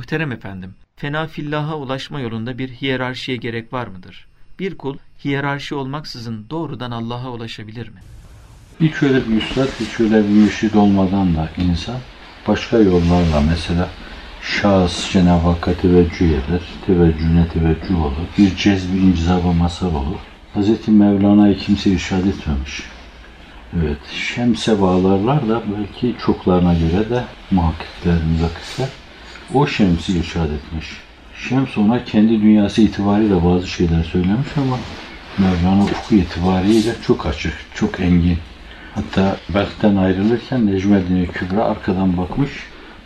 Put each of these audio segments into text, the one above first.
Muhterem efendim, fena fillaha ulaşma yolunda bir hiyerarşiye gerek var mıdır? Bir kul hiyerarşi olmaksızın doğrudan Allah'a ulaşabilir mi? Hiç şöyle bir üstad, hiç şöyle bir mürşid olmadan da insan başka yollarla mesela şahıs Cenab-ı Hakk'a teveccüh eder, teveccühüne teveccüh olur, bir cezbi incizaba mazhar olur. Hz. Mevlana'yı kimse irşad etmemiş. Evet, şemse bağlarlar da belki çoklarına göre de muhakkikler, müzakisler o şemsi irşad etmiş. Şems ona kendi dünyası itibariyle bazı şeyler söylemiş ama Mevlana ufku itibariyle çok açık, çok engin. Hatta Belk'ten ayrılırken Necmeddin Kübra arkadan bakmış,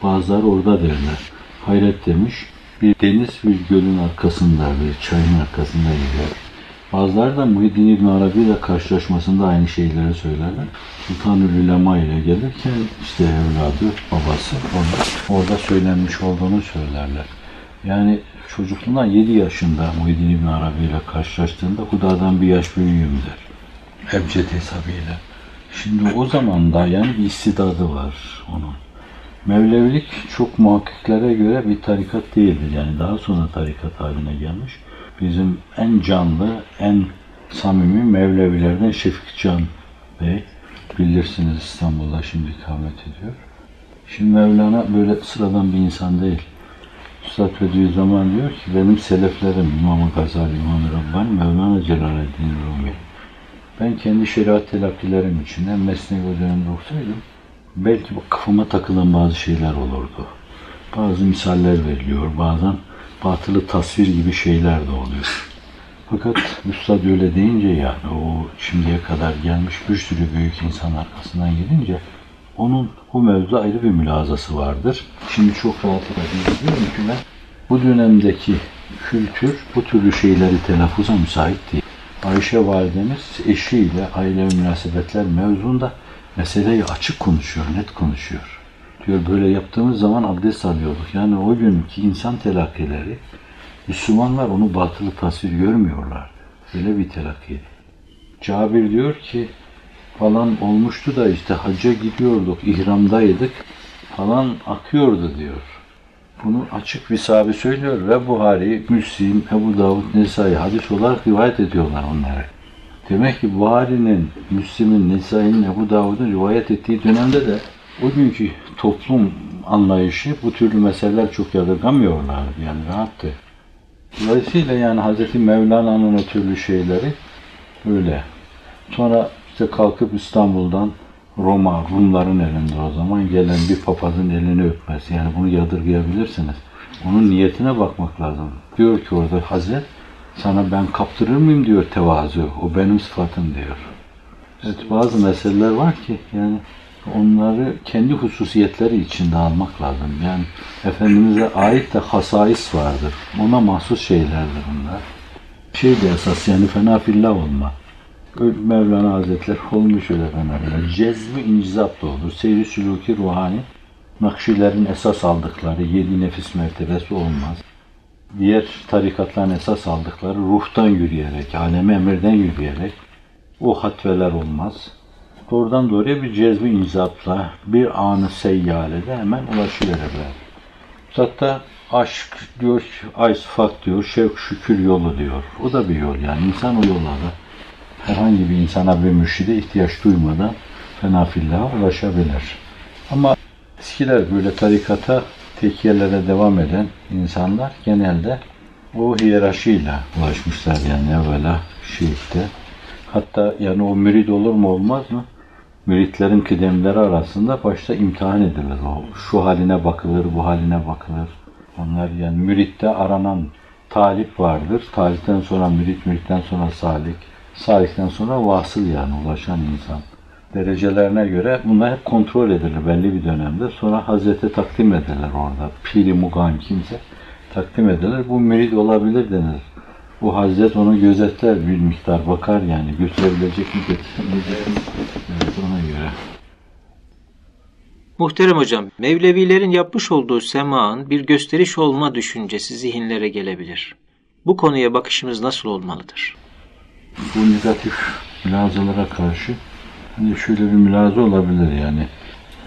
bazıları orada derler. Hayret demiş, bir deniz bir gölün arkasında, bir çayın arkasında gidiyor. Bazıları da Muhyiddin İbn Arabi ile karşılaşmasında aynı şeyleri söylerler. Sultanül Ulema ile gelirken işte evladı, babası onu orada söylenmiş olduğunu söylerler. Yani çocukluğundan 7 yaşında Muhyiddin İbn Arabi ile karşılaştığında Huda'dan bir yaş büyüğüm der. Ebced hesabıyla. Şimdi o zaman da yani bir istidadı var onun. Mevlevilik çok muhakkiklere göre bir tarikat değildir. Yani daha sonra tarikat haline gelmiş. Bizim en canlı, en samimi Mevlevilerden Şefik Can Bey. Bilirsiniz İstanbul'da şimdi ikamet ediyor. Şimdi Mevlana böyle sıradan bir insan değil. Üstad zaman diyor ki benim seleflerim İmam-ı Gazali, İmam-ı Rabbani, Mevlana Celaleddin Rumi. Ben kendi şeriat telakkilerim içinden mesnevi dönemde okusaydım belki bu kafama takılan bazı şeyler olurdu. Bazı misaller veriliyor, bazen batılı tasvir gibi şeyler de oluyor. Fakat Üstad öyle deyince yani o şimdiye kadar gelmiş bir sürü büyük insan arkasından gidince onun bu mevzuda ayrı bir mülazası vardır. Şimdi çok rahatlıkla diyebiliyorum ki ben bu dönemdeki kültür bu türlü şeyleri telaffuza müsait değil. Ayşe validemiz eşiyle aile münasebetler mevzunda meseleyi açık konuşuyor, net konuşuyor. Diyor böyle yaptığımız zaman abdest alıyorduk. Yani o günkü insan telakkileri Müslümanlar onu batılı tasvir görmüyorlar. Öyle bir telakki. Cabir diyor ki falan olmuştu da işte hacca gidiyorduk, ihramdaydık falan akıyordu diyor. Bunu açık bir sahabe söylüyor ve Buhari, Müslim, Ebu Davud, Nesai hadis olarak rivayet ediyorlar onları. Demek ki Buhari'nin, Müslim'in, Nesai'nin, Ebu Davud'un rivayet ettiği dönemde de o günkü toplum anlayışı bu türlü meseleler çok yadırgamıyorlardı. Yani rahattı. Dolayısıyla yani Hz. Mevlana'nın o türlü şeyleri öyle. Sonra işte kalkıp İstanbul'dan Roma, Rumların elinde o zaman gelen bir papazın elini öpmesi. Yani bunu yadırgayabilirsiniz. Onun niyetine bakmak lazım. Diyor ki orada Hazret, sana ben kaptırır mıyım diyor tevazu. O benim sıfatım diyor. Evet bazı meseleler var ki yani onları kendi hususiyetleri içinde almak lazım. Yani Efendimiz'e ait de hasais vardır. Ona mahsus şeylerdir bunlar. Şey de esas yani fena fillah olma. Mevlana Hazretleri olmuş öyle fena fillah. Cezmi incizap da olur. Seyri sülûki ruhani Nakşilerin esas aldıkları yedi nefis mertebesi olmaz. Diğer tarikatların esas aldıkları ruhtan yürüyerek, aleme emirden yürüyerek o hatveler olmaz doğrudan doğruya bir cezbi inzapla bir anı seyyalede hemen ulaşıverirler. Hatta aşk diyor, ay sıfat diyor, şevk şükür yolu diyor. O da bir yol yani. insan o yollarda herhangi bir insana bir mürşide ihtiyaç duymadan fena fillaha ulaşabilir. Ama eskiler böyle tarikata, tekiyelere devam eden insanlar genelde o hiyerarşiyle ulaşmışlar yani evvela şiitte. Hatta yani o mürid olur mu olmaz mı? Müritlerin kıdemleri arasında başta imtihan edilir. O şu haline bakılır, bu haline bakılır. Onlar yani müritte aranan talip vardır. Talipten sonra mürit, müritten sonra salik. Salikten sonra vasıl yani ulaşan insan. Derecelerine göre bunlar hep kontrol edilir belli bir dönemde. Sonra Hazrete takdim edilir orada. Piri mugan kimse takdim edilir. Bu mürid olabilir denir. Bu Hazret onu gözetler bir miktar bakar yani götürebilecek mi götüremeyecek mi evet, ona göre. Muhterem hocam, Mevlevilerin yapmış olduğu semağın bir gösteriş olma düşüncesi zihinlere gelebilir. Bu konuya bakışımız nasıl olmalıdır? Bu negatif mülazalara karşı hani şöyle bir mülaza olabilir yani.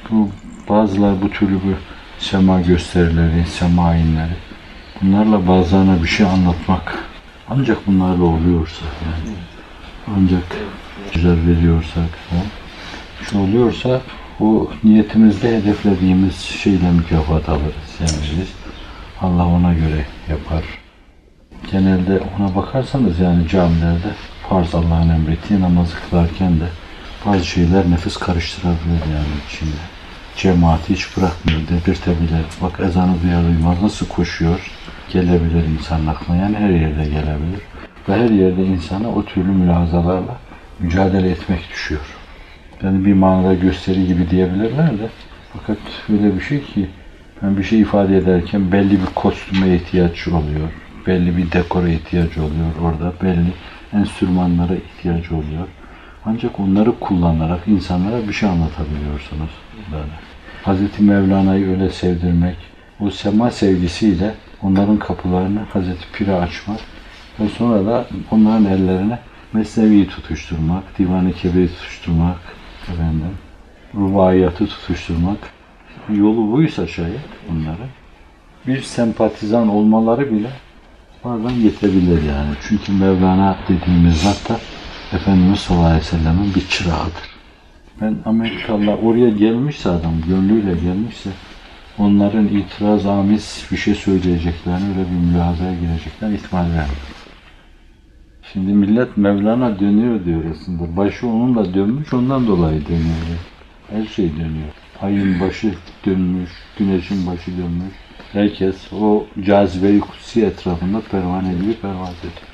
Bu bazılar bu türlü bir sema gösterileri, sema inleri. Bunlarla bazılarına bir şey anlatmak ancak bunlarla oluyorsa yani ancak güzel veriyorsak falan, şey oluyorsa o niyetimizde hedeflediğimiz şeyle mükafat alırız. Yani biz Allah ona göre yapar. Genelde ona bakarsanız yani camilerde farz Allah'ın emrettiği namazı kılarken de bazı şeyler nefis karıştırabilir yani içinde. Cemaati hiç bırakmıyor, dedirtebilir. Bak ezanı duyar duymaz nasıl koşuyor gelebilir insanın aklına. Yani her yerde gelebilir. Ve her yerde insana o türlü mülahazalarla mücadele etmek düşüyor. Yani bir manada gösteri gibi diyebilirler de fakat öyle bir şey ki ben bir şey ifade ederken belli bir kostüme ihtiyaç oluyor. Belli bir dekora ihtiyaç oluyor orada. Belli enstrümanlara ihtiyaç oluyor. Ancak onları kullanarak insanlara bir şey anlatabiliyorsunuz. Böyle. Hazreti Mevlana'yı öyle sevdirmek, o sema sevgisiyle onların kapılarını Hazreti Pir'e açmak ve sonra da onların ellerine Mesnevi'yi tutuşturmak, Divan-ı Kebir'i tutuşturmak, efendim, rubaiyatı tutuşturmak. Yolu buysa şayet bunları. Bir sempatizan olmaları bile bazen yetebilir yani. Çünkü Mevlana dediğimiz zat da Efendimiz sallallahu aleyhi ve sellem'in bir çırağıdır. Ben Amerikalılar oraya gelmişse adam, gönlüyle gelmişse onların itiraz amiz bir şey söyleyeceklerini, öyle bir mülazaya gireceklerini ihtimal vermiyorum. Şimdi millet Mevlana dönüyor diyor aslında. Başı onunla dönmüş, ondan dolayı dönüyor. Her şey dönüyor. Ayın başı dönmüş, güneşin başı dönmüş. Herkes o cazibe-i kutsi etrafında pervane gibi pervaz ediyor.